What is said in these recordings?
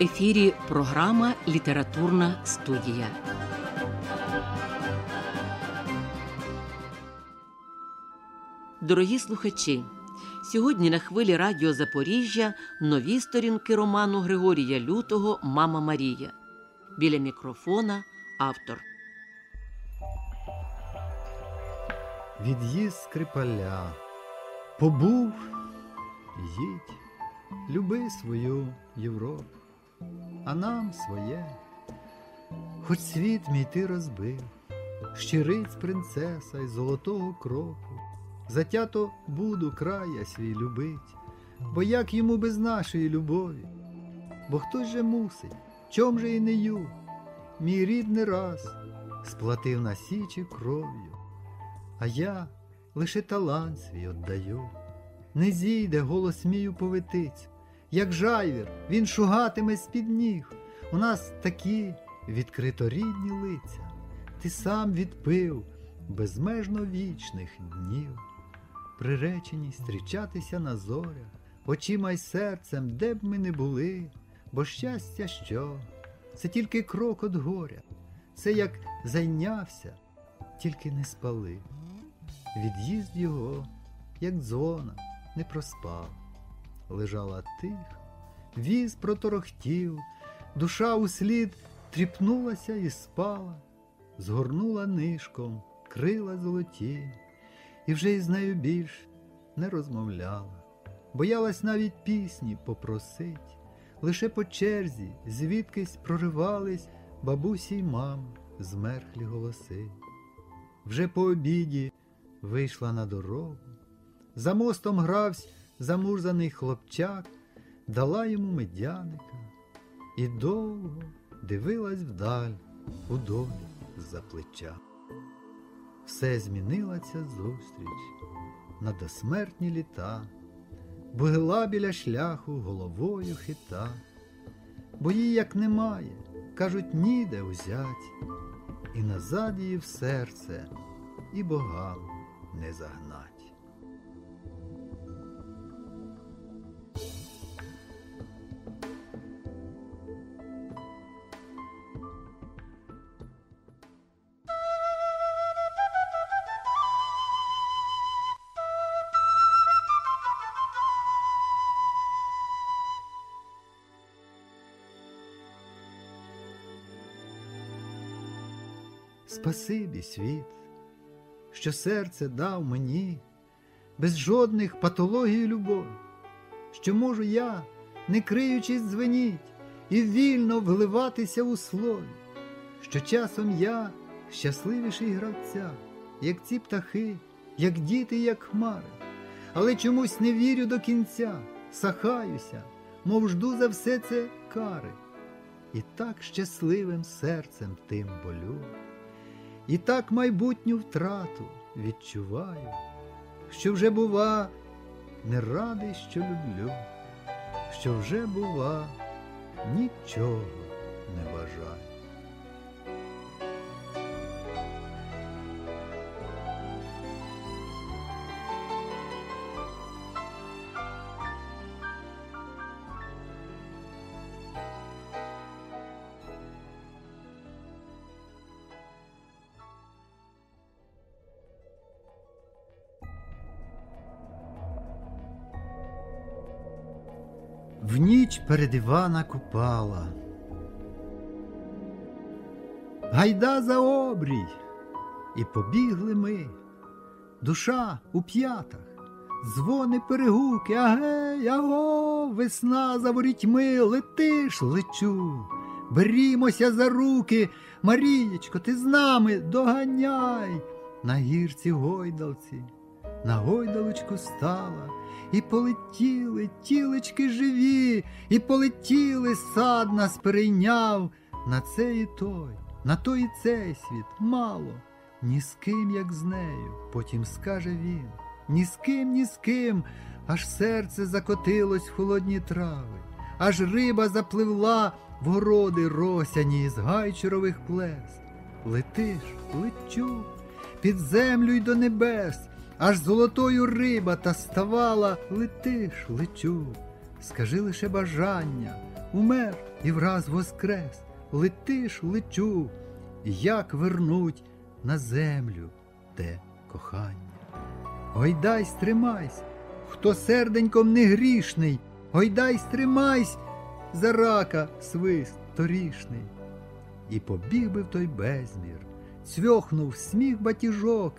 Ефірі програма Літературна студія. Дорогі слухачі. Сьогодні на хвилі Радіо Запоріжжя нові сторінки роману Григорія Лютого Мама Марія. Біля мікрофона автор. Від'їзд скрипаля. Побув, їдь, люби свою Європу, а нам своє. Хоч світ мій ти розбив, щириць принцеса й золотого кроку, затято буду края свій любить, бо як йому без нашої любові? Бо хтось же мусить, чом же і не ю, мій рід не раз сплатив на січі кров'ю, а я лише талант свій отдаю. Не зійде голос мій у повитицю, як жайвір, він шугатиме з-під ніг. У нас такі відкриторідні лиця, ти сам відпив безмежно вічних днів, приречені зустрічатися на зорях, очима й серцем, де б ми не були, бо щастя що? Це тільки крок от горя, це як зайнявся, тільки не спалив. Від'їзд його, як дзвона, не проспав, лежала тихо, віз проторохтів, душа услід тріпнулася і спала, згорнула нишком, крила золоті, і вже із нею більш не розмовляла, боялась навіть пісні попросить, лише по черзі звідкись проривались бабусі й мам змерхлі голоси. Вже по обіді вийшла на дорогу, за мостом гравсь замурзаний хлопчак, дала йому медяника і довго дивилась вдаль у долі за плеча. Все змінила ця зустріч на досмертні літа, Бугила біля шляху головою хита, бо її як немає, кажуть, ніде узять, і назад її в серце, і богам не загнать. Спасибі, світ, що серце дав мені. Без жодних патологій любові, що можу я, не криючись, дзвеніть і вільно вливатися у слові, що часом я щасливіший гравця, як ці птахи, як діти, як хмари, але чомусь не вірю до кінця, сахаюся, мов жду за все це кари, і так щасливим серцем тим болю. І так майбутню втрату відчуваю, що вже, бува, не радий, що люблю, що вже, бува, нічого не бажаю. В ніч перед Івана Купала. гайда за обрій. І побігли ми. Душа у п'ятах, дзвони перегуки, агей, аго, весна за ворітьми, летиш, лечу. Берімося за руки, Марієчко, ти з нами доганяй. На гірці гойдалці, на гойдалочку стала, і полетіли тілечки живі, і полетіли, сад нас перейняв. На це і той, на той і цей світ мало, ні з ким, як з нею, потім скаже він, ні з ким, ні з ким, аж серце закотилось в холодні трави, аж риба запливла в городи росяні із гайчурових плес. Летиш, лечу, під землю й до небес, аж золотою риба та ставала, летиш, лечу. Скажи лише бажання, умер і враз воскрес, летиш, лечу, як вернуть на землю те кохання. Гойдай, стримайсь, хто серденьком не грішний, гойдай, стримайсь, за рака свист торішний. І побіг би в той безмір, цвьохнув сміх батіжок,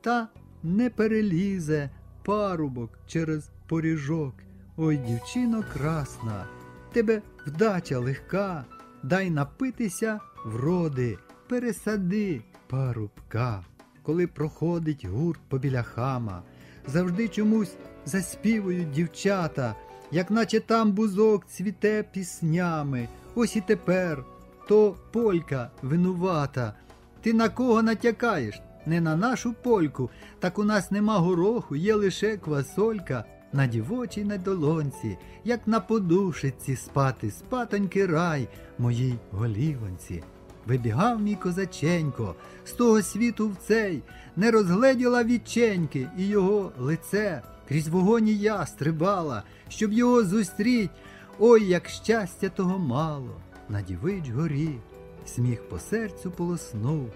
та не перелізе парубок через поріжок. Ой, дівчино красна, тебе вдача легка, дай напитися вроди, пересади парубка. Коли проходить гурт побіля хама, завжди чомусь заспівують дівчата, як наче там бузок цвіте піснями. Ось і тепер то полька винувата. Ти на кого натякаєш? Не на нашу польку, так у нас нема гороху, є лише квасолька. На дівочій на долонці, як на подушиці спати, спатоньки рай моїй голівонці. Вибігав мій козаченько з того світу в цей, не розгледіла віченьки і його лице, крізь вогонь і я стрибала, щоб його зустріть. Ой, як щастя того мало, на дівич горі, сміх по серцю полоснув,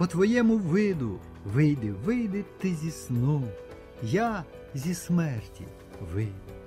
по твоєму виду вийди, вийди ти зі сну, я зі смерті вийду.